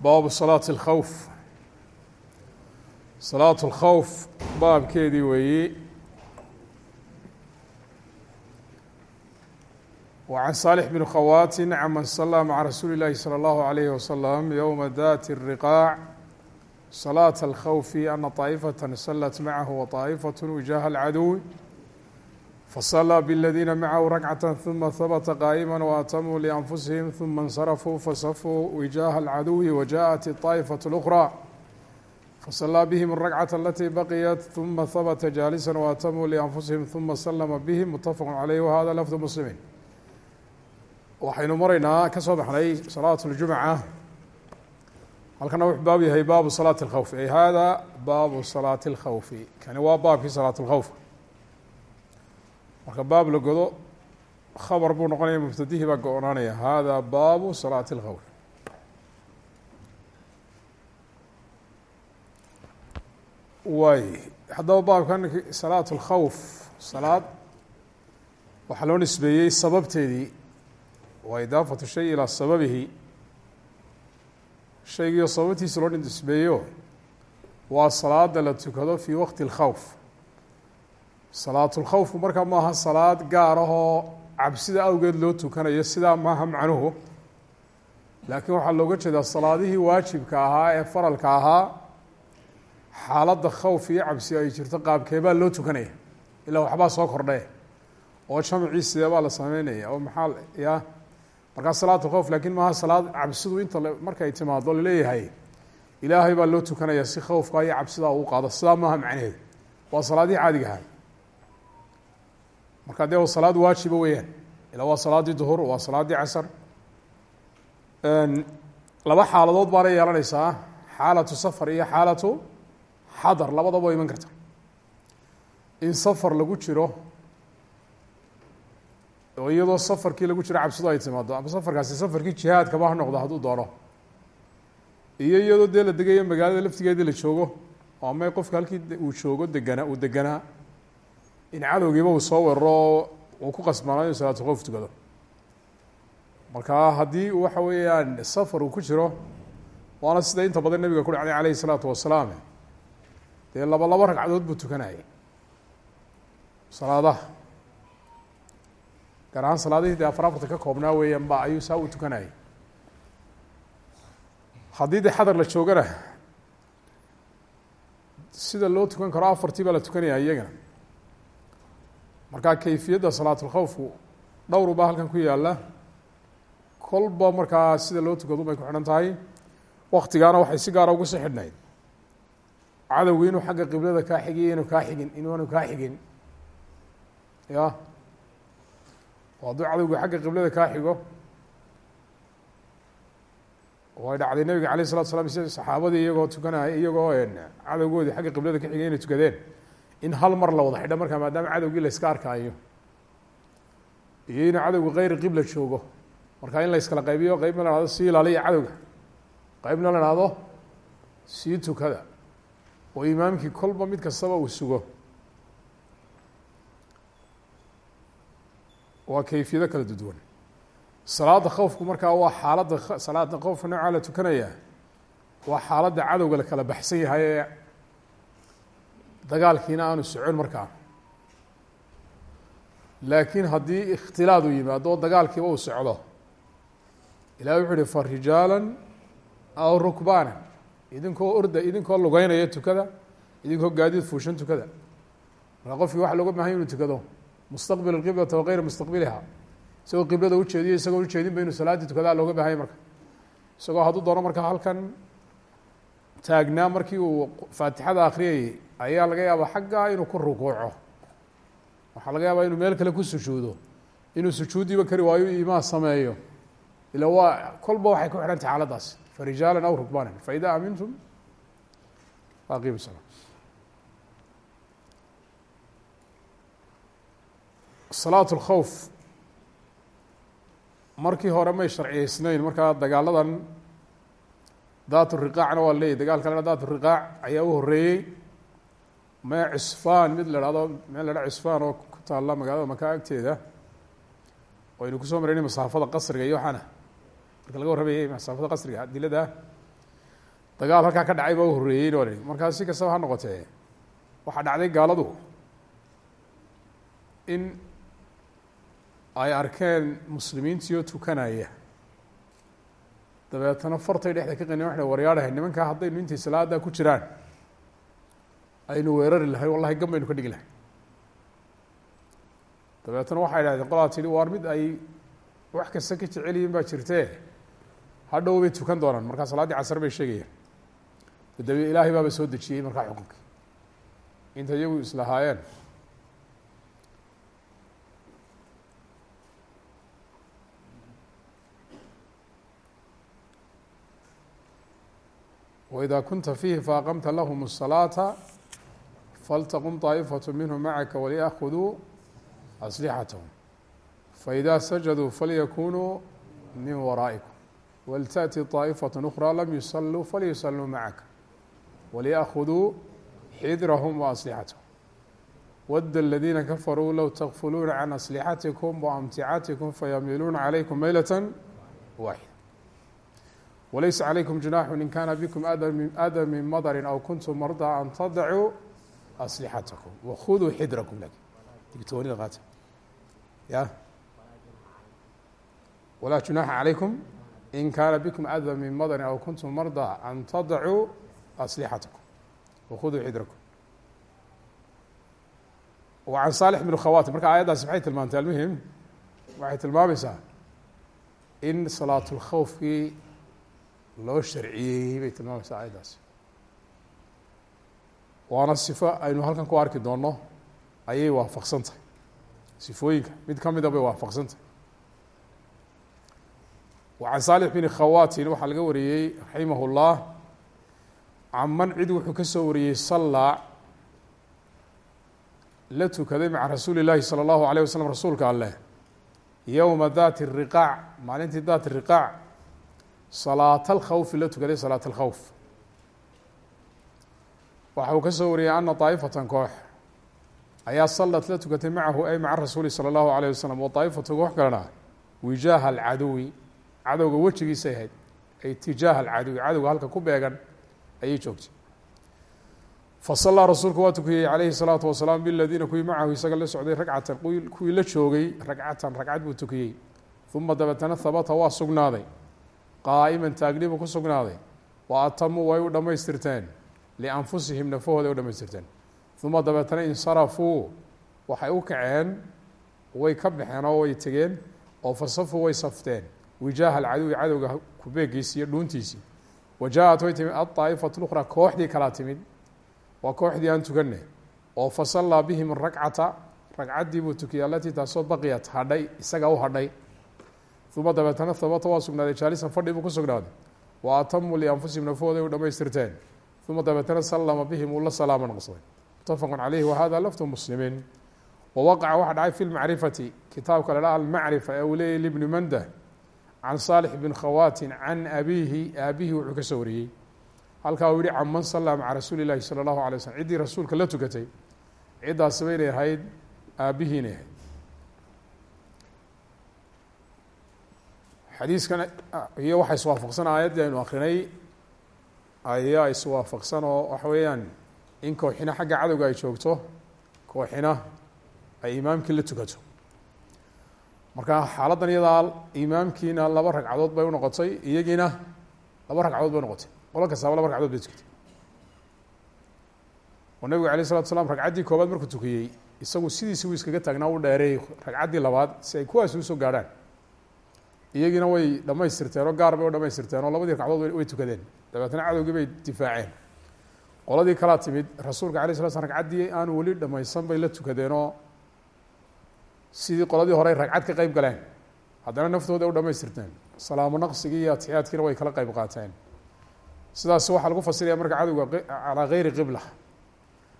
baabu salaati اlkhawf salaatu اlkhawf baabkeedii weeyi وعن صالح بن khawاt عmن صلى mعa رasuuل الlahi slى الlه عليه وsلم yومa dat الرقاع صلاة الkhوف أنa طائفة صلت mعه وطائفة وجاه العdو فصلى بالذيna mعه ركعة ثuma hبت قائما وأتموا لأنفسهم ثuma انصرفوا فصفوا وجاه العdو وجاءت الطائفة الأخرى فصلى بهم الركعة التي بقيت ثuma hبت جالسا وأتموا لأنفسهم ثuma سلم بهم متفق عليه وhذا لفظ مسلمين waxaynu maraynaa ka soo baxnay salaat اljumca halkana wuxuu baab yahay baabu salaati اlkhawf ay hada baabu salaati اlkhawfi kani waa baabkii salaat اlkhawf marka baab la godo khabar buu noqonaya mubtadihii baa go-naanaya hada baabu salaati اlkhawf waay haddaba baabkan salaat اlkhawf salaad waxaa loo nisbeeyey sababteedii waa idaafatu shay ilaa sababihi shaygiio sababtiisa loo nisbeeyo waa salaada la tukado fii waqti اlkhawf salaatulkhawfku markaa maaha salaad gaar ahoo cabsida awgeed loo tukanayo sidaa maaha macnuhu. Laakiin waxaa looga jeedaa salaadihii waajibka ahaa ee faralka ahaa xaaladda khawf iyo cabsi ay jirto qaabkeebaa loo tukanaya ilaa waxbaa soo kordhe oo jamcii sideebaa la sameynaya oo maxaa ya markaa salaat khowf laakiin maaha salaad cabsidu inta markay timaado la leeyahay ilaahay baa loo tukanaya si khowfka iyo cabsidaa uu qaado sidaa maaha macnaheedu. Waa salaadihii caadiga ahay marka dee salaad waajiba weeyaan ilaa waa salaaddii duhur waa salaaddii casar laba xaaladood baana yeelanaysaa xaalatu safar iyo xaalatu xadar labadaba waa iman karta in safar lagu jiro oo iyadoo safarkii lagu jiro cabsidu ay timaado ama safarkaasi safarkii jihaadkaba ha noqdo hadduu doono iyo iyadoo dee la degayo magaalada laftigeedii la joogo oo ama qofka halkii uu joogo degana uu deganaa in cadowgiiba uu soo weeraro uu ku qasbaano inuu khowf tukado. Marka haddii waxa weeyaan safar uu ku jiro waana sida inta badan nabiga ku dhacday alayhi salaatu wasalaam. Dee laba laba ragcadood buu tukanayay. Salaadaha. Gaar ahaan salaadihii dee afar afarta ka koobnaa weeyaan ba ayuu saa u tukanayay. Haddii dee xadar la joogana sida loo tukan karo afartii baa la tukanaya iyagana markaa kayfiyadda salaatulkhawfku dhowr baa halkan ku yaalla kolba markaa sida loo tukadu bay ku xidhan tahay. Waktigaana waxay si gaara ugu sii xidhnayd. Inuu xagga qiblada kaa xigiyo inuu kaa xigin inuanu kaa xigin. Ya? Hadduu cadowga xagga qiblada kaa xigo way dhacday nabiga alayh isalatu slam saxaabadii iyagoo tukanaya iyagoo cadowgoodii xagga qiblada ka xigay inay tukadeen in hal mar la wada xidho markaa maadaama cadowgii la iska arkaayo iyo inuu cadowga keyri qibla joogo. Markaa in la iskala qaybiyo qeybna la hahdo sii ilaaliya cadowga. Qeybna la hahdo sii tukada. Oo imaamkii kolba mid kastaba uu sugo. Waa kayfiyado kala duduwan salaada khowfku markaa waa xaaladda salaada khowfka noocaa la tukanaya. Waa xaaladda cadowga la kala baxsan yahay dagaalkiina aanu socon markaa. Laakiin haddii ikhtilaad uu yimaado oo dagaalkiiba uu socdo ilahi wuxu uhi fa rijaala aw rukbaana idinkoo orda idinkoo lugeynaya tukada idinkoo gaadiid fuushan tukada. Markaa qofkii waxa looga baahan inuu tukado mustaqbil اqiblata wagayra mustaqbiliha. Isagoo qiblada ujeediyo isagoo ujeedinba inuu salaaddii tukadaa looga bahanya marka. Isagoo hadduu doono marka halkan taagnaa markii uu faatixada akriyayey ayaa laga yaabaa xaggaa inuu ku rukuuco. Waxaa laga yaabaa inuu meel kale ku sujuudo. Inuu sujuuddiiba kari waayo imaa sameeyo. Ila waa kolba waxay ku xidhan tahay xaaladdaas farijaala aw rukbaana faida amintum faaqimu salaa salaat اlkhowf markii hore may sharciyeysnayn markaa dagaaladan daat riqaacna waa leeyahy dagaal kalena daat riqaac ayaa u horeeyey mee cisfaan mid la hahdo meel la ha cisfaan oo ku taalla magaalada maka agteeda? Waynu ku soo maraynay masaafada qasriga iyo waxaana. Marka laga warramayay masaafada qasriga adilada dagaal halkaa ka dhacay baa u horreeyey no markaa si kastaba ha noqotee waxaa dhacday gaaladu in ay arkeen muslimiintiioo tukanaya. Dabeetana fartay dhexda ka qaniyan waxay waryaadhahay nimankaa haddaynu intay salaada ku jiraan aynu weerari lahay wallahi gan baynu ka dhigi lahay dabeetana waxay dhahdeen qolaa tidhi waar mid ay wax kasta ka jecelyihiin baa jirtee hadhow bay tukan doonaan markaa salaaddii casar bay sheegayaan dabe ilaahay baaba soo dejiyey markaa xukunkii inta iyagu islahaayeen وإdا kunta فيhi faaqمta lahm الصلاaةa falتqم طائfaة minهm macaka وlيأkuduu أسلحatهm faإida sajaduu falyakunuu min waraaئiكم wlتأتي طائfaة أخرى lam yuصلuu falyuصلuu macaka وlيأkuduu xidrhm وأسلحatهm wd الذiina kafaruu low تغfuluuna عan أسلحaتiكم وأmتicatiكم fayamiluuna عlaykم maylaة waaxidة walaysa calaykum junaaxu in kaana bikum ada min madarin aw kuntum mardaa an tadacuu aslixatakum wakhuduu xidrakum laakiin digtoonida qaata ya walaa junaaxa calaykum in kaana bikum ada min madarin aw kuntum mardaa an tadacuu aslixatakum wakhuduu xidrakum wa can saalix bn khawati marka aayaddaasi maxay tilmaantay almuhim waxay tilmaamaysaa in salaat lkhawfkii loo sharciyeeyey bay tilmaamaysaa aayaddaasi waana sifo aynu halkan ku arki doono ayay waafaqsan tahay. Sifooyinka mid ka mida ah bay waafaqsan tahay. Wacan صالح بن khawatin waxaa laga wariyey raximah ullah caman cid wuxuu ka soo wariyey sallaa la tukaday maca rasuuli llaahi salى allahu alayh waslm rasuulka alleh yowma daati الرقاع maalintii daati الرقاع صلاة alkhawfi la tukaday صلاة الخوف waxa uu ka soo wariyey ana daa'ifatan koox ayaa sallat la tukatay macahu ay maca rasuuli salى اllahu alayh wasalam wa daa'ifatu koox kalena wijaaha alcaduwi cadowga wejigiisay ahayd ay tijaaha alcaduwi cadowga halka ku beegan ayay joogtay fasallaa rasuulku waa tukiyey calayhi الsalaatu wasalaam biladiina kuwii macahu isaga la socday ragcatan kuwii la joogay ragcatan ragcad buu tukiyey uma dabeetana habata waa sugnaaday qaa'iman taagni buu ku sugnaaday wa atamuu way u dhammaystirteen lianfusihim nafahooda u dhamaystirteen uma dabeetana insarafuu waxay u kaceen way ka baxeen oo way tegeen oo fasafuu way safteen wijaaha alcaduwi cadowga kubeegiisi iyo dhuuntiisii wa jaa-at way timid adaa'ifatu lukhraa kooxdii kalaa timid waa kooxdii aan tukanay oo fasallaa bihim rakcata ragcaddii buu tukiyay alatii taasoo baqiyat hadhay isaga u hadhay uma dabeetana habata waa sugnaaday jaalisan fadhi buu ku sugnaaday wa atamuu lianfusihim nafahooda ay u dhamaystirteen uma dabeetana sallama bihim uu la salaamo noqsaday mutafaqu caleyhi wahada lafdu muslimiin wawaqaca waxa dhacay fi lmacrifati kitaabka la dhaha almacrifa ee uu leeyay libni mandah can saalix bn khawatin can abiihi aabihi wuxuu ka soo wariyey halkaa uu yihi can man sallaa maca rasuuli llahi sala allahu alay waslm ciddii rasuulka la tukatay ciddaasiba inay ahayd aabbihii inay ahayd xadiiskan iyo waxa iswaafaqsan aayaddii aynu akrinay ayaa iswaafaqsan oo waxa weeyaan. In kooxina xagga cadowga ay joogto kooxina ay imaamkii la tukato. Marka xaaladdan iyadaa imaamkiina laba ragcadood bay unoqotay iyagiina laba ragcadood bay unoqotay qolo kastaaba laba ragcadood bay tukatay. Oo nabigu alayh isalatu slam ragcaddii koobaad markuu tukiyey isagu sidiisi uu iskaga taagnaa u dheereeyey ragcaddii labaad si ay kuwaasi u soo gaadhaan. Iyagiina way dhamaystirteen oo gaar bay u dhamaystirteen oo labadii ragcadood way tukadeen dabeetna cadowgii bay difaaceen. Qoladii kalaa timid rasuulka alay sla slam ragcaddii aanu weli dhamaysan bay la tukadeenoo sidii qoladii hore ragcad ka qeyb galeen. Haddana naftooda u dhamaystirteen. Salaamo naqsigii iyo atixiyaadkiina way kala qeyb qaateen. Sidaas waxaa lagu fasiraya marka cadowga calaa geyri qibla.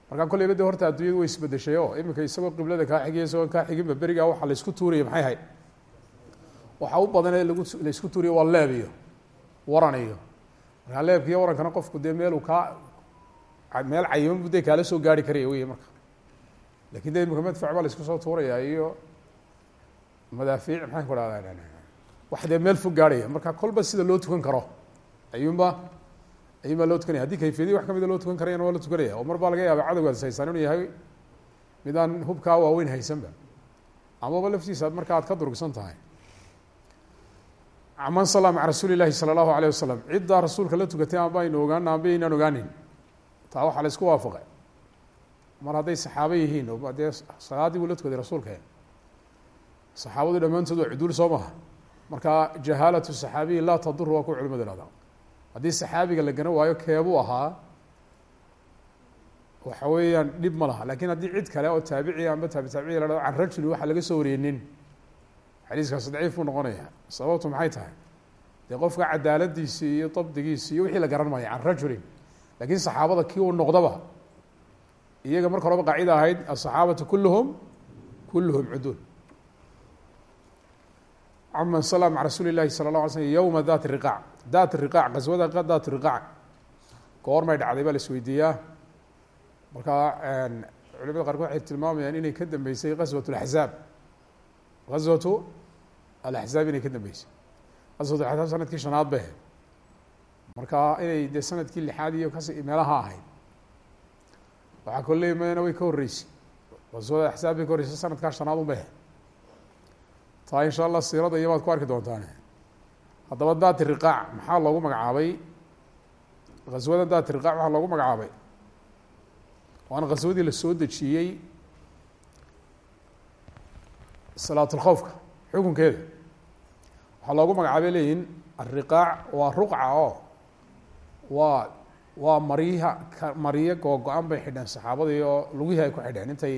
Markaa kolleyba horta adduunyadu way isbedeshay oo iminka isagoo qiblada kaa xigiya isagoo kaa xiginba berigaa waxaa la isku tuuraya maxay hayd waxaa u badan ee lagu la isku tuuriyo waa leeb iyo waran iyo markaa leebka iyo warankana qofku dee meeluu kaa meel cayiman bu dee kaala soo gaari karaya wey marka. Lakin de imika madfac baa la isku soo tuuraya iyo madaafiic maxaan ku dhahda wax dee meel fog gaarhaya marka kolba sida loo tukan karo ayuunba ayun baa loo tukanaya. Hadii kayfiyadii wax kamida loo tukan karayana waa la tukanaya. Oo mar baa laga yaaba cadowgaas haysaan inuu yahay mid aan hubkaa waaweyn haysanba amaba laftiisa ad marka aad ka durugsan tahay man sala maca rasuuli llahi sala allahu alayh wasalam ciddaa rasuulka la tukatay amba aynu ogaan amba aynaan ogaanin. Taa waxaa la isku waafaqay. Mar hadday saxaabo yihiin oo dee salaadii buu la saxaabadu dhammaantood waa cuduul soo maha. Marka jahaalatu saxaabiyi laa tadur waa kuwa culimadu ihahda haddii saxaabiga la garan waayo keebuu ahaa? Waxa weeyaan dhib ma laha. Lakin haddii cid kale oo taabici amba taabi taabiciya la hahdo can rajuli laga soo wariyey xadiiskaas daciif buu noqonaya. Sababtu maxay tahay? Dee qofka cadaaladiisii iyo dabdigiisii iyo wixii la garan maya can rajulin laakiin saxaabada kii uu noqdaba iyaga marka horeba qaacida ahayd asaxaabatu kuluhum kuluhum cuduul. Aman sala maca rasuuli lahi sala la ala slm yowma dat riqaac. Dat riqaac qaswada dat riqaac. Goormay dhacday baa laisweydiiyaa markaa culimada qaarkood waxay tilmaamayaan inay ka dambeysay qaswat laxzaab gaswatu alaxzaab inay ka dambeysay gaswat axzaab sannadkii shanaad bay ahayd marka inay dee sannadkii lixaad iyo kas meelaha ahayd waxaa koo leemayana way ka horreysay gaswada axsaab bay ka horreysay sanadkaa shanaad un bay ahayd taa insha allah siirada iyo baad ku arki doontaan haddaba daati riqaac maxaa loogu magacaabay gaswada daati riqaac waxaa loogu magacaabay waana gaswadii la salaatulkhowfka xukunkeeda. Waxaa loogu magacaabay leeyihiin ariqaac waa ruqca oo waa waa maryaha ka maryo googo-an bay xidheen saxaabadii oo lugihii ay ku xidheen. Intay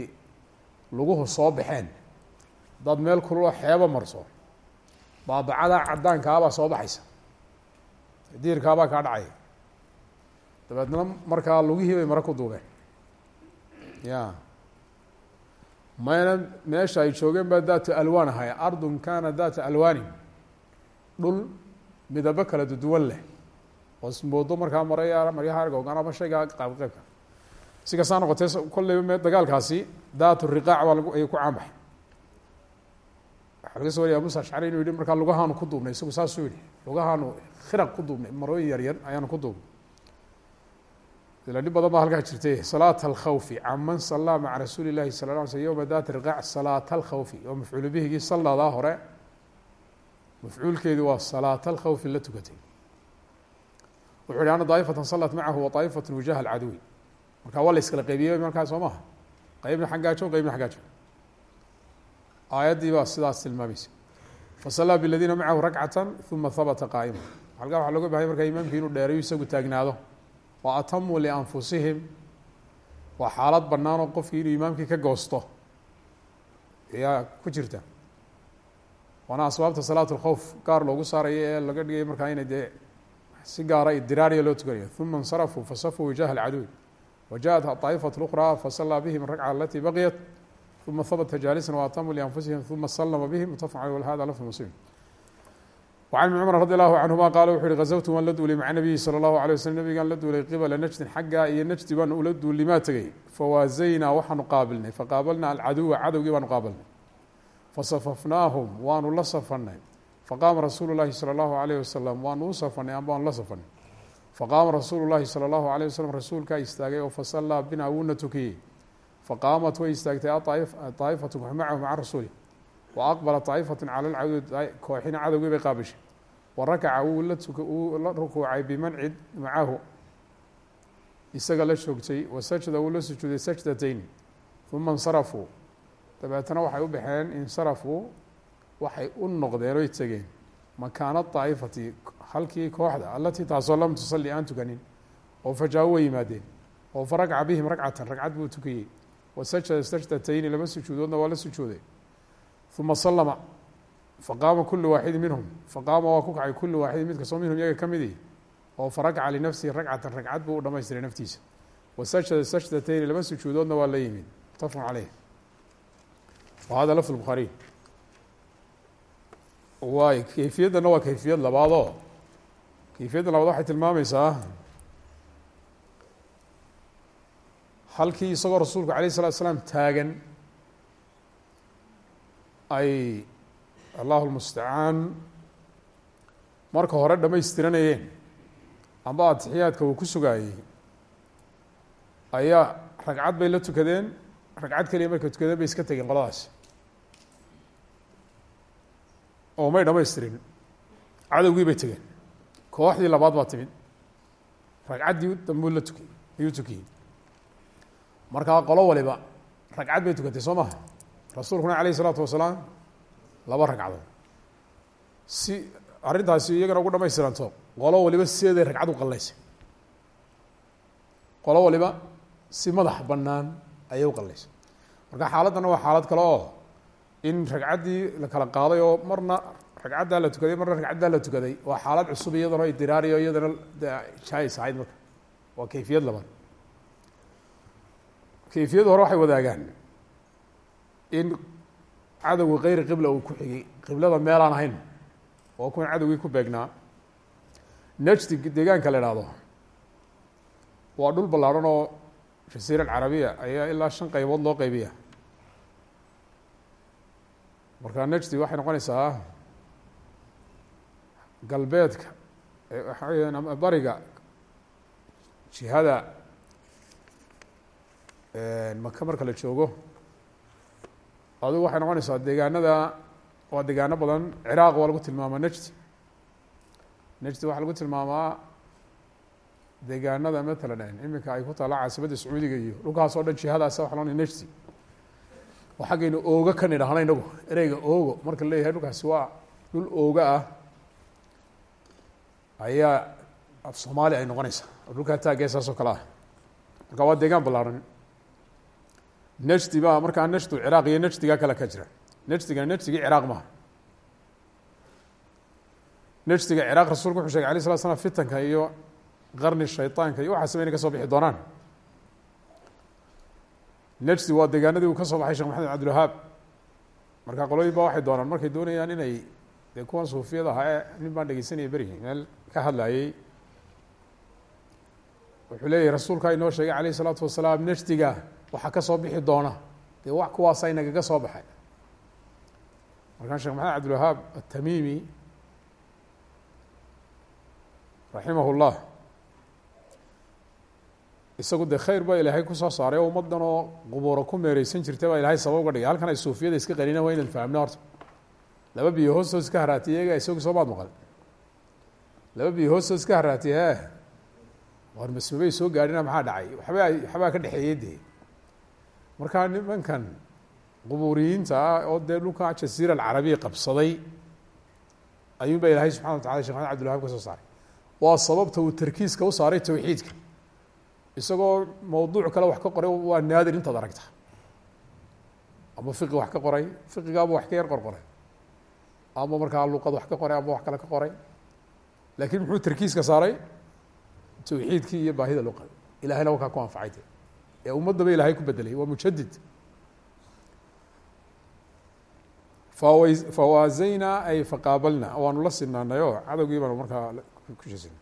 luguhu soo baxeen. Dad meel kululoo xeebo marso. Baabacada caddaankaabaa soo baxaysa. Diirkaabaa kaa dhacaya dabeedna markaa lugihii bay mare ku duubeen. Ya mayna meesha ay joogeen baa daatu alwaan ahay. Ardun kana daata alwaanin dhul midabo kala duduwan leh. Oo ismoodo markaa maraya maryaha argoogan ama shayga qaab qeybka si kastaa noqotee kolleyba dagaalkaasi daat riqaac baa lag ayay ku caanbaxay. Waxaa laga soo wariya musa ashcari inuu yihi markaa lugahaanu ku duubnay. Isagu saasuu yihi lugahaanu khiraq ku duubnay marooyin yar yar ayaanu ku duubnay dhib badan baa halkaa jirtay salaata alkhawfi caman sallaa maca rasuuli sala la alay slm yowma daati riqaac salaata alkhawfi oo mafcuulu bihigii salladaa hore mafcuulkeedu waa salaata alkhawfi la tukatay. Wuxu hi ana daa'ifatan salat macahu wa daa'ifatu wijaha alcaduwi. Marka waa la qeybiyey markaa soo maha qeybna xaggaajo qeybna xaggaajo aayaddii baa sidaas tilmaamaysa. Fasallaa biladiina macahu rakcata uma habata qaa'ima halkaa waxaa looga bahay markaa imaamkii inuu dheerayo isagu taagnaado wa atamuu lianfusihim waa xaalad bannaan oo qofkii inuu imaamkii ka goosto ayaa ku jirta waana asbaabta salaat lkhowf gaar loogu saarayo ee laga dhigay markaa inay dee si gaara idiraariya loo tukanayo uma insarafuu fasafuu wijaha alcaduwi wa jaءat aطaa'ifat اlأkhraa fasallaa bihim rakca alatii baqiyat uma habta jaalisan waatamuu lianfusihim uma salama bihim mutafaq aley hada lafd muslim وعن بن cمر رضي الله عنهma qال wuxu uhi غزwت waan la duulay mعa نبiyi slى الlaه عليه وsلم nabigaan la duulay qibla نجدin xaggaa iyo نجdi baan ula duulimaa tegey fawaaزaynaa waxaanu qaabilnay faqaabalna alcaduwa cadowgii baanu qaabilnay fasafafnaahum waanu la safanay faqaama rasuulu الlahi salى الlahu عalيه wasalam waanu u safanay amba waanu la safanay faqaama rasuulu الlahi salى الlahu عalيه waslm rasuulkaa istaagay oo fasallaa bina wuuna tukiyey faqaamat way istaagtay aطaa'ifatu macahu maca rasuuli wa aqbala طaa'ifatu cala lcawd kooxina cadowgii bay qaabishay. Wa rakaca wuu la rukuucay bimancid macahu isaga la shoogtay wa sajda wuu la sujuuday sajdatayn uma insarafuu dabeetana waxay u baxeen insarafuu waxay u noqdeen oy tegeen makaana طaa'ifati halkii kooxda alatii taasoo lam tusali aan tukanin oo fajaawo way yimaadeen. Oo fa rakaca bihim rakcatan ragcad buu tukiyey. Wa sajda sajdatayni laba sujuudoodna waa la sujuuday uma salama faqaama kulu waaxidi minhum faqaama waa ku kacay kulu waaxidin mid kastoo minhum iyaga ka midi oo farakaca linafsihi ragcatan ragcad buu u dhamaystiray naftiisa wasajada sajdatayni laba sujuudoodna waa la yimid mutafaqun caleyh wa hada lafd bukhaariy waay kayfiyaddana waa kayfiyad labaadoo kayfiyadda labaad waxay tilmaameysaa halkii isagoo rasuulku alayh الsalatu slaam taagan ay allahu lmustacaan marka hore dhamaystiranayeen amba atixiyaadka uu ku sugaayey ayaa ragcad bay la tukadeen. Ragcad keliya markay tukadeen bay iska tegeen qoladaasi oo may dhamaystirin cadowgii bay tegeen kooxdii labaad baa timid. Ragcaddii dambuu la tukay ayuu tukiyey. Markaa qolo waliba ragcad bay tukatay soo maha rasuulkuna alayh isalaatu wasalaam laba ragcadood si arrintaasi iyagana ugu dhamaystiranto qolo waliba sideeday ragcad u qallaysay. Qolo waliba si madax bannaan ayay u qallaysay. Marka xaaladana waa xaalad kale oo in ragcaddii la kala qaaday oo marna ragcaddaa la tukaday marna ragcaddaa la tukaday waa xaalad cusub iyadana idiraariyo iyadana jaais ahayd marka. Waa kayfiyad labaad. Kayfiyadda hore waxay wadaagaan in cadowga keyri qibla uu ku xigay. Qiblada meelaan ahayn oo kuwan cadowgii ku beegnaa najdi deegaanka la ihahdo waa dhul ballaarhan oo jasiira alcarabiya ayaa ilaa shan qaybood loo qaybiya marka najdi waxay noqonaysaa galbeedka bariga jihada maka marka la joogo adigu waxay noqonaysaa deegaanada waa deegaano badan. Ciraaq waa lagu tilmaamaa najdi najdi waxaa lagu tilmaamaa deegaanada matalan iminka ay ku taalla caasimadda sacuudiga iyo dhulkaas oo dhan jihadaasa waxa loo najdi oo xaggaynu ooga ka nidhahna inagu ereyga oogo marka la leeyahay dhulkaasi waa dhul ooga ah ayaa af soomaali ay noqonaysaa. Oo dhulkaa taaggeesaas oo kale ah. Marka waa deegaan ballaaran najdi baa markaa najdu ciraaq iyo najdigaa kale ka jira najdigana najdigii ciraaq maha najdiga ciraaq rasulku wuxuu shegay alay slat slam fitanka iyo qarni shayطaanka iyo waxaasba inay ka soo bixi doonaan najdi waa deegaanadii uu ka soo baxay shekh maxamed cabdilwahaab marka qolooyin ba waxay doonaan markay doonayaan inay dee kuwan suufiyada ahaa ee nin baan dhegeysanaya berigi meel ka hadlayey wuxuu leeyahy rasuulkaa inoo sheegay alayh الsalaatu wasalaam najdiga waxaa ka soo bixi doona. Dee wax kuwaasa inagaga soo baxay markaa shekh maxamed cabdilwahaab atamimi raximah اllah isagu dee khayr baa ilaahay ku soo saaray oo ummaddan oo qubuuro ku meereysan jirtay baa ilahay sabab uga dhigay. Halkan ay suufiyada iska qanina waa inan fahamna horta. Laba biyo hoostood iska haraatiy iyaga isagu soo maad maqal laba biyo hoostood iska haraatiy he war masmabay soo gaadhina maxaa dhacay? Waxba waxbaa ka dhexeeyey dee markaa nimankan qubuuriyiinta ah oo dee dhulka jasiira alcarabiya qabsaday ayuun baa ilaahay subxana wa tacala maxamed abdilwahab ka soo saaray. Waa sababta uu tarkiiska u saaray tawxiidka. Isagoo mawduuc kale wax ka qoray waa naadir intaad aragta. Ama fiqi wax ka qoray fiqigaaba wax ka yar qorqoray ama markaa luqad wax ka qoray ama wax kale ka qoray. Laakiin muxuu tarkiiska saaray? Tawxiidkii iyo baahida luqada ilahayna wakaa ku anfacay ee ummaddaba ilaahay ku bedelay waa mujadid fawa fawaazaynaa ay faqaabalna waanu la sinaanay oo cadowgii baanu markaa kushasina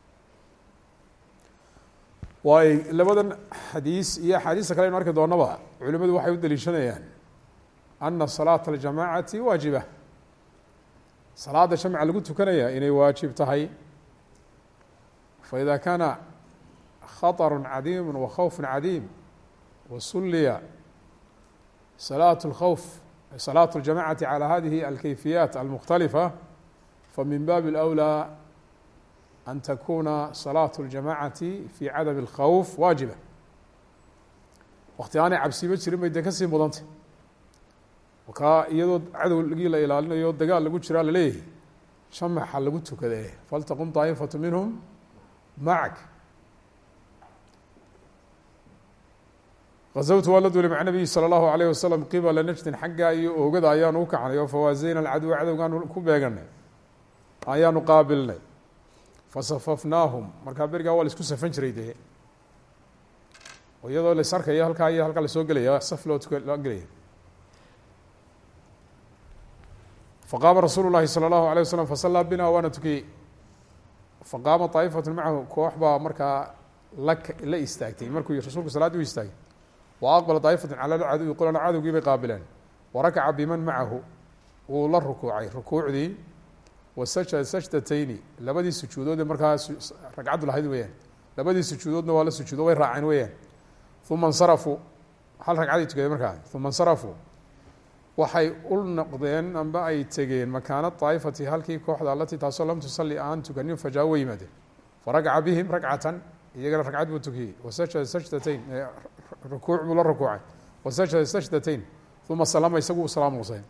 waay labadan xadiis iyo axaadiista kale aynu arki doonaba culimadu waxay u daliishanayaan ana salaata aljamacati waajiba. Salaada jamca lagu tukanaya inay waajib tahay. Faida kaana khaطr cadiim wakhawf cadiim wasuliya salaat اlkhawf salaat اljamacati calى hadihi alkayfiyaat almukhtalifa famin bab اlأwlى an takuna salaaة اljamacati fi cadam اlkhawf waajiba wakti aanay cabsiba jirin bay dee kasii mudantay markaa iyadoo cadowgii la ilaalinayo dagaal lagu jiraa laleeyahay jamaxa lagu tukade faltaqum طaa'ifaة minhm macak gazawtu waa la duulay maca nabiyi salى اllahu alayh wasalam qibala najdin xagga iyo oogada ayaanu u kacnay oo fawaazeyna alcaduwa cadowgaanu ku beeganay ayaanu qaabilnay fasafafnaahum markaa berigaa waa la isku safan jiray dee iyadoo la is arkaya halkaa iyo halkaa lasoo gelaya saf loo tuka loo gelaya faqaama rasuulu llahi salى اllahu alيه waslm fasallaa bina waana tukiyey faqaama طaa'ifatu macahu koox baa markaa la la istaagtay markuu rasuulku salaaddi u istaagay wa aqbala طaa'ifatu cala lcaduwi qolana cadowgii bay qaabileen warakaca biman macahu wuu la rukuucay rukuucdii wasajada sajdatayni labadii sujuudood ee markaa ragcaddu lahayd weeyaan. Labadii sujuudoodna waa la sujuudo way raaceen weeyaan. Uma insarafuu hal ragcaday tukadeen markaa. Uma insarafuu waxay u noqdeen amba ay tegeen makaana daa'ifati halkii kooxda alatii taasoo lam tusalli aan tukanin fajaa way yimaadeen. Faragaca bihim iyagana ragcad buu tukiyey. Wasajada sajdatayn rukuuc buu la rukuucay. Wasajada sajdatayn uma salama isagu u salaam noqsay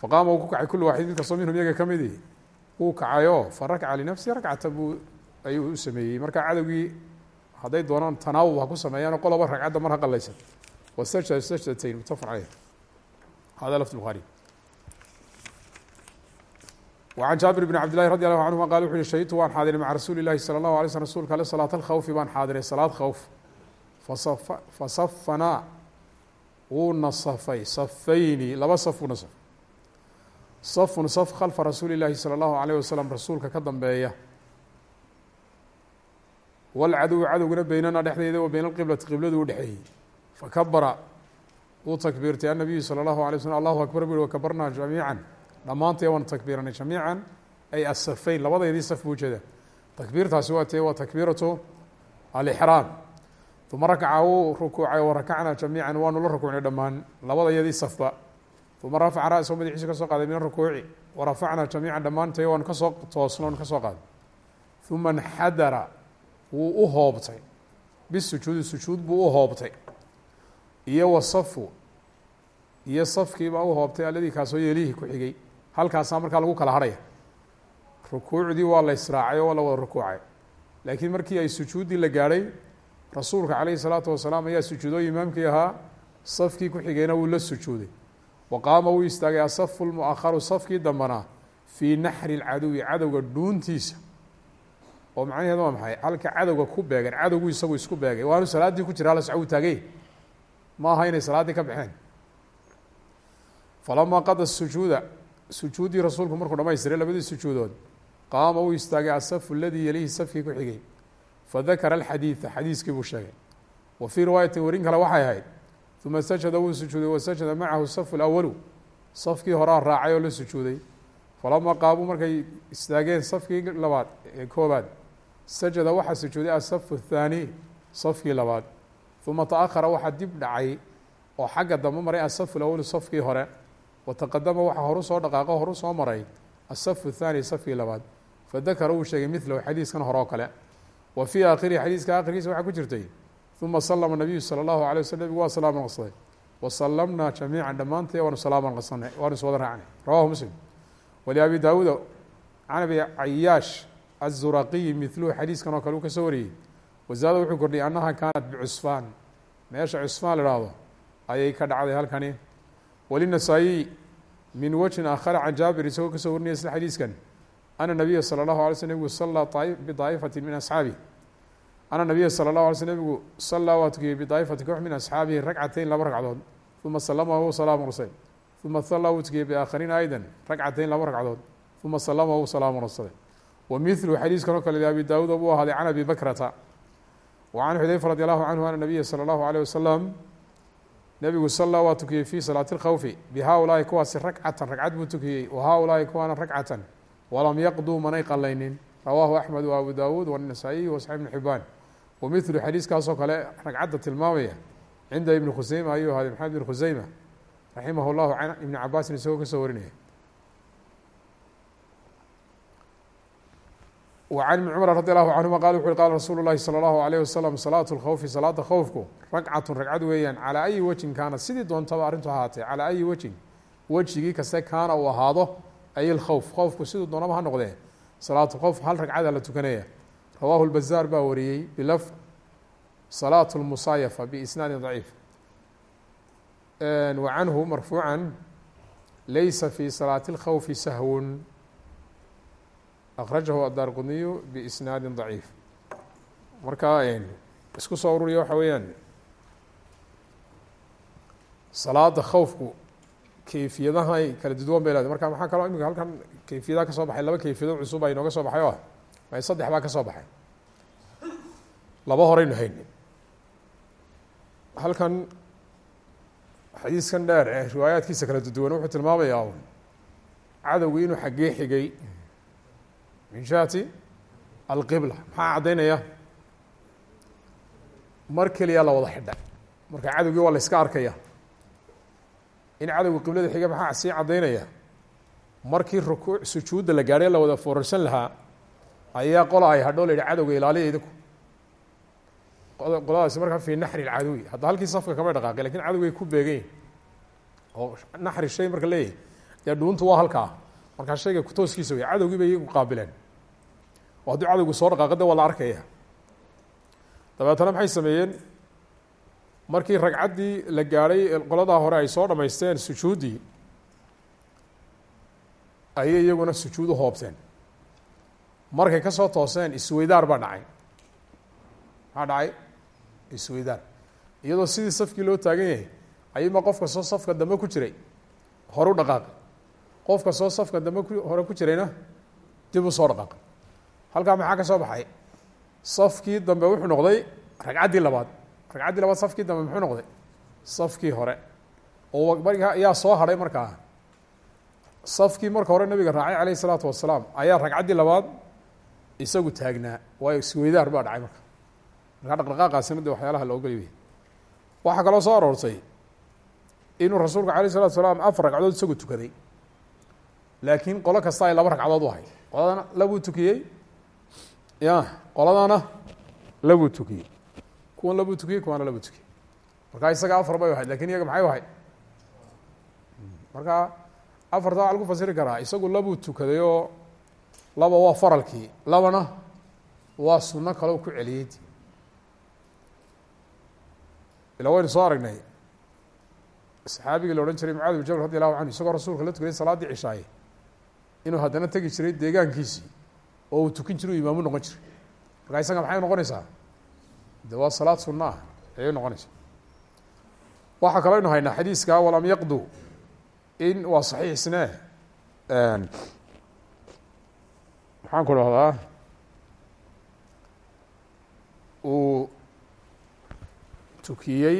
faqaama uu ku kacay kullu waaxid mid kastoo minhum iyaga ka midi wuu kacayo farakaca linafsihi ragcatan buu ayuu u sameeyey. Marka cadowgii hadday doonaan tanaawub ha ku sameeyaan oo qoloba ragcadda mar ha qalaysan wasajada sajdatayn mutafaq caleyh hada lafd bukhaari وعن jaaبir بن cabd للhi radي الlه عanهuma qal wuxu uhi shahidtu waan xaadiray maca rasuuli الlahi salى الlaه alay slm rsulka ale salaaة اlkhawfi baan xaadiray salaad khawf fasafanaa wuuna safay safayni laba saf uuna safay safun saf khalfa rasuuli الlahi salى الlahu عalيه waslm rasuulka ka dambeeya wاlcadow cadowguna beynana dhexdeeda wa beyn اlqiblati qibladu u dhexeeyey fakabara wuu takbiirtay annabiyu salى الlahu alay slm allahu akbar bu uhi wakabarnaa jamiiعa dhammaantee waan takbiiranay jamiican. Ay asafayn labadeedii saf buu jeeda takbiirtaasi waa tee waa takbiiratu alixraam uma rakaca wuu rukuucay wa rakacnaa jamiican waanu la rukuucnay dhammaan labadayadii safba. Uma rafaca ra-sahu madaxiisu ka soo qaaday min arukuuci wa rafacnaa jamiican dhammaantee waanu ka soo toosno waanu ka soo qaaday. Uma nxadara wuu u hoobtay. Bisujuudi sujuud buu u hoobtay. Iyo wasafu iyo safkiibaa u hoobtay alladii kaasoo yeelihii ku xigay halkaasaa markaa lagu kala harhaya rukuucdii waa la israacay oo waa la wada rukuucay. Laakiin markii ay sujuuddii la gaadhay rasuulka calayhi salaatu wasalaam ayaa sujuudo imaamkii ahaa safkii ku xigayna wuu la sujuuday. Wa qaama wuu istaagay asafu lmu'akharu safkii dambana fii naxri lcaduwi cadowga dhuuntiisa. Oo macnaheedu waa maxay? Halka cadowga ku beegan cadowgu isagu isku beegay. Waanu salaaddii ku jira la soco uu taagay. Ma inay salaaddii ka baxeen. Falamaa qada sujuuda sujuuddii rasuulku markuu dhamaystiray labadii sujuudood qaama uu istaagay asafu aladii yalihi safkii ku xigay. Fadakara alxadiida xadiiskii buu sheegay. Wa fii riwaayatin warin kale waxay ahayd uma sajada wuu sujuuday wasajada macahu safu lawalu safkii horaa raacay oo la sujuuday. Falamaa qaamuu markay istaageen safkii labaad ee koobaad sajada waxaa sujuuday asafu athaani safkii labaad. Uma taahara waxaa dib dhacay oo xagga dambe maray asafu lawalu safkii hore wataqadama waxaa horu soo dhaqaaqo horu soo maray. Asafu thaani safkii labaad. Fadakara uu sheegay milahu xadiiskan hore kale. Wa fii aakhirihi xadiiska aakhirkiisa waxaa ku jirtay. Uma salama nabiyu sala allahu alay wasl nebigu waa salaama qasday. Wa sallamnaa jamiican dhammaantee waanu salaama qasanay waanu is wada raacnay. Rawahu muslim. Waliabi daawuuda can abi cayaash azuraqiyi miluhu xadiiskan oo kale uu ka soo wariyey. Wazaada wuxuu kordhiyay annaha kaanat bicusfaan meesha cusfaan la ihahdo ayay ka dhacday halkani. Walinasaayiy min wajhin aakhara can jaabir isagoo ka soo warinaya sida xadiiskan. Ana nabiya sala allahu alay sl nebigu sallaa bidaa'ifati min asxaabihi. Ana nabiya sala allahu alay sl nebigu sallaa waa tukiyey bidaa'ifati koox min asxaabihi ragcatayn laba ragcadood uma salama wuu salaamu rasaday uma sallaa wuu tukiyey biaakhariin aydan ragcatayn laba ragcadood uma salama wuu salaamu rasaday wa milu xadiiskan oo kale liabi daawuud buu ahaaday can abi bakrata. Wa can xudayfa radi allahu canhu ana nabiya aleyh wasalam nebigu sallaa waa tukiyey fii salaati اlkhawfi bihaa-ulaahi kuwaasi ragcatan ragcad buu tukiyey wa haa-ulaahi kuwaana ragcatan walam yaqduu manay qalaynin rawaahu axmed wa abu daawuud wanasaa'iy wasaxi ibnu xibaan wa milu xadiiskaasoo kale ragcadda tilmaamaya cinda ibni khuseyma ayuu ahaaday maxamed ibn khuseyma raximah llahu can ibni cabaasin isagoo ka soo warinaya وعن بن cمر رضي الله عنهma qال وxu qال رsuuل الlahi صلى الله عليه وسلم صلاة الkhوف salaada khوfku ragcaة ragcad weeyaan calىa أyi wجin kaana sidii doontaba arrintu ahaatee calىa أyi wجin wejigii kaste kaana uu ahaado ay اkhوف khوfku siduu doonaba ha noqdee salaaة khوf hal ragcada la tukanaya rawaahu الbaزاar baa wariyey bilfظ صلاaة الmusaayaفة بإsناadi ضaعيif وcanhu marfuuعا laysa fي صلاaة الkhوف sahw akrajahu adar qudniyu biisnaadi daciif marka isku soo ururiya waxa weeyaan salaada khowfku keyfiyadaha ay kala duduwan bay leedahay marka maxaa kaloo imika halkan keyfiyadaha ka soo baxay laba keyfiyado cusub baa inooga soo baxay o may saddex baa ka soo baxay laba horeynu haynin halkan xadiiskan dheer ee riwaayaadkiisa kala duduwan wuxuu tilmaamayaa cadowgii inuu xaggee xigay min jihati alqibla. Maxaa caddaynaya mar keliya la wada xidhay marka cadowgii waa la iska arkaya. In cadowga qiblada xiga maxaa sii caddaynaya markii rukuuc sujuudda la gaadhay la wada foorarsan lahaa ayaa qola ay hadhoo la yidhi cadowga ilaaliya idinku. Qoladaasi markaa fii naxri lcaduwi hadda halkii safka kamay dhaqaaqay laakiin cadowgay ku beegan yihiin oo naxri shay marka leeyahay. Dee dhuuntu waa halkaa. Markaa shayga kutooskiisa wey cadowgii bay iyagu qaabileen oo haddii soo dhaqaaqa de waa la arkaya dabeetana maxay sameeyeen? Markii ragcaddii la gaadhay qoladaa hore ay soo dhamaysteen sujuuddii ayay iyaguna sujuud u hoobteen. Markay ka soo tooseen isweydaar baa dhacay. Maxaa dhacay? Isweydaar. Iyadoo sidii safkii loo taagan yahay ayuuma qofka soo safka dambe ku jiray? Hore u dhaqaaqay. Qofka soo safka dambe ku hore ku jirayna dib u soo dhaqaaqay halkaa maxaa ka soo baxay? Safkii dambe wuxuu noqday ragcaddii labaad. Ragcaddii labaad safkii dambe muxuu noqday? Safkii hore. Oo markaa yaa soo hadhay markaa. Safkii marka hore nabiga raacay calayh isalaatu wasalaam ayaa ragcaddii labaad isagu taagnaa. Waayo isweydaar baa dhacay marka markaa dhaqdhaqaaqaasina de waxyaalaha la ogolya waxaa kaloo soo aroortay inuu rasuulku alayh isalatu salaam afar ragcadood isagu tukaday. Laakiin qolo kasta ay laba ragcadood u ahay qoladana labuu tukiyey ya qoladana labuu tukiyey kuwan labuu tukiyey kuwaana labuu tukiyey markaa isaga afar bay ahayd laakiin iyaga maxay ahayd? Marka afarta waa lagu fasiri karaa isagu labuu tukaday oo laba waa faralkii labana waa sunno kale ku celiyey. Ila waynu soo aragnay saxaabigii la jiray mucaadi bin jabal radi allahu canhu isagoo rasuulka la tukaday salaaddii cishaaye inuu haddana tegi jiray deegaankiisii oo uu tukin jiray u imaamu noqon jiray. Markaa isaga maxay noqonaysaa? De waa salaad sunna ah ayay noqonaysaa. Waxaa kaloo aynu haynaa xadiiska walam yaqdu in waa saxiix isne maxaan ku dhahdaa uu tukiyey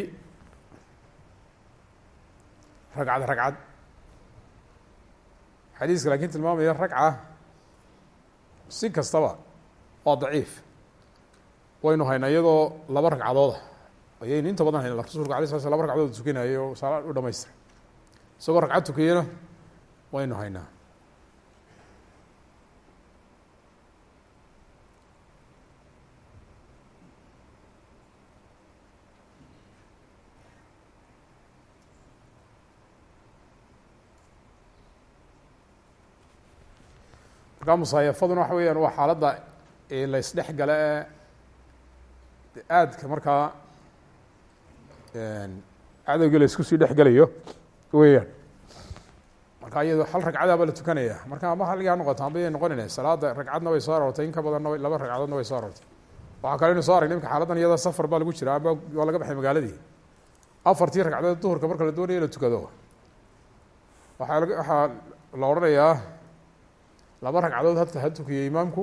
ragcad ragcad. Xadiiska laakiin tilmaamaya ragca si kastaba waa daciif. Waynu haynaa iyadoo laba ragcadooda ayaynu inta badan hayna rasulka alay sla sl laba ragcadood tukinayay oo salaad u dhamaystiray. Isagoo ragcad tukiyena waynu haynaa markaa musaayafaduna waxa weeyaan waa xaaladda la isdhex gala ee aadka markaa cadowgii la isku sii dhex gelayo weeyaan. Marka iyado hal ragcadaaba la tukanaya. Marka ama halgii ha noqoto amba yay noqonayna salaada ragcadna way soo aroortay in ka badanna laba ragcadoodna way soo aroortay. Waxaa kale inu so aragnay imka xaaladan iyada safar baa lagu jira amba waa laga baxay magaaladii. Afartii ragcadood duhurka marka la doonayo la tukado. Waaa waxaa la odhanayaa laba ragcadood hadka ha tukiyo imaamku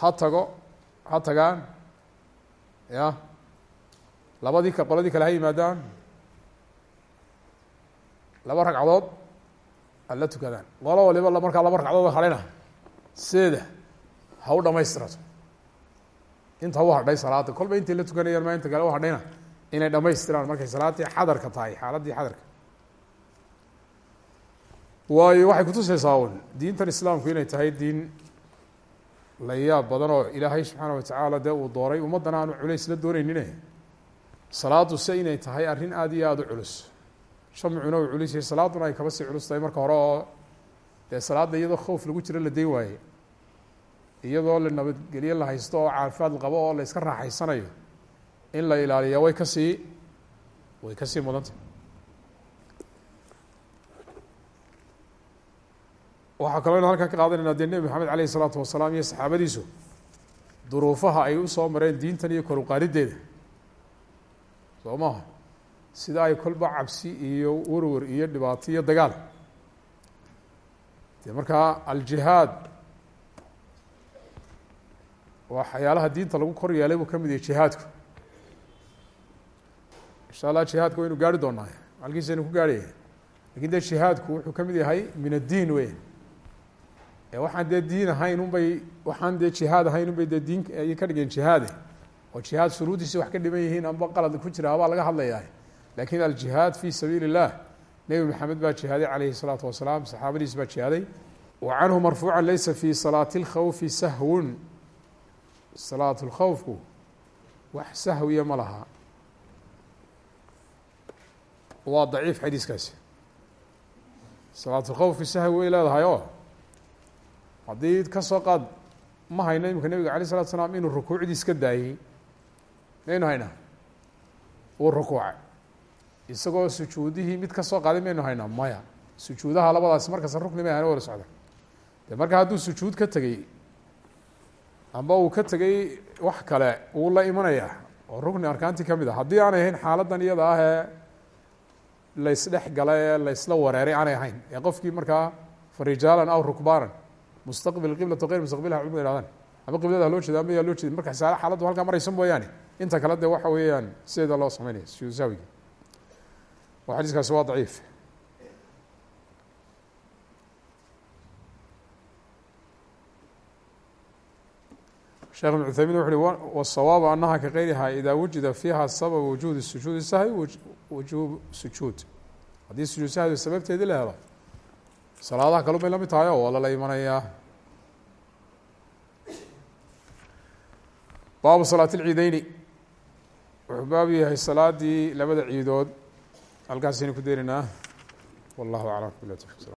ha tago ha tagaan ya. Labadii ka qoladii kale ha yimaadaan. Laba ragcadood ala tukadaan qolo waliba markaa laba ragcadood hadhayna seeda ha u dhamaystirato inta u hadhay salaada kolba intay la tukanayaan ma inta kale u hadhayna inay dhamaystiraan markay salaaddii xadarka tahay xaaladdii xadarka waayo waxay kutusaysaa un diintan islaamku inay tahay diin la yaab badan oo ilaahay subxaana watacaala dee uu dooray. Ummaddan aanu culays la dooneynine salaadu se inay tahay arrin aada iyo aada u culus. Shamcuna uu culus yahay salaaduna ay kaba sii culus tahay marka hore oo dee salaadda iyadoo khowf lagu jiro la dayn waaye. Iyadoo la nabadgelyo la haysto oo caafimaad qabo oo la iska raaxaysanayo in la ilaaliya way ka sii way ka sii mudantah waxaa kaloo inu halkan ka qaadanayna dee nebi maxamed aleyh isalaatu wasalaam iyo saxaabadiisu duruufaha ay u soo mareen diintan iyo kor uqaarideeda soo maha sida ay kolba cabsi iyo werwer iyo dhibaato iyo dagaal. Dee markaa aljihaad waxyaalaha diinta lagu kor yeelay buu ka mid yahay jihaadku. Insha allah jihaadka waynu gaari doonaa halkiisaynu ku gaarhaya laakiin dee jihaadku wuxuu ka mid yahay min addiin weya waxaan dee diin ahayn unbay waxaan dee jihaad ahayn unbay dee diin ayay ka dhigeen jihaade oo jihaad shuruudiisi wax ka dhiman yihiin amba qalad ku jira abaa laga hadlayaa lakin aljihaad fi sabiil الlah nebi maxamed baa jihaaday calayhi الsalaatu wasalaam saxaabadiis baa jihaaday wa canhu marfuuca laysa fi salaati اlkhawfi sahwun salaat اlkhawfku wax sahwiya ma laha waa daciif xadiiskaasi salaat اlkhawfki sahwi way leedahay oo haddii ka soo qaad ma hayno imika nebiga alay الsalatu salaam inuu rukuucdiis ka daayey. Maynu haynaa? Uu rukuucay. Isagoo sujuudihii mid ka soo qaaday maynu haynaa? Maya. Sujuudaha labadaasi markasta rukni may ahana wala socda. De marka hadduu sujuud ka tegey amba uu ka tegey wax kale wuu la imanayaa. Oo rukni arkaantii ka mid a haddii aanay ahayn xaaladan iyada ah ee laysdhex gala ee laysla wareeray aanay ahayn. Ee qofkii markaa farijaalan aw rukbaanan mustaqbil qiblat ayr mustaqbilha culmig hahdaan ama qibladaa loo jeeda ama yaa loo jeed marka saale xaaladdu halkaa maraysa mooyaane. Inta kale dee waxa weeyaan sideeda loo sameynaya. Suusaawigi xadiiskaasi waa daciif. Shekh iبn cuthaymin wuxu uhi wلsawaab anaha ka keyriha idaa wujida fiiha sabab wujuudi sujuudi sahwi wujuub sujuud. Haddii sujuud sahwi sababteedii la helo salaadaha kalu bay la mid tahay oo waa lala imanayaa baabu salaat اlciideyni wuxuu baab yahay salaadii labada ciidood. Halkaasaynu ku deenaynaa wallahu aclam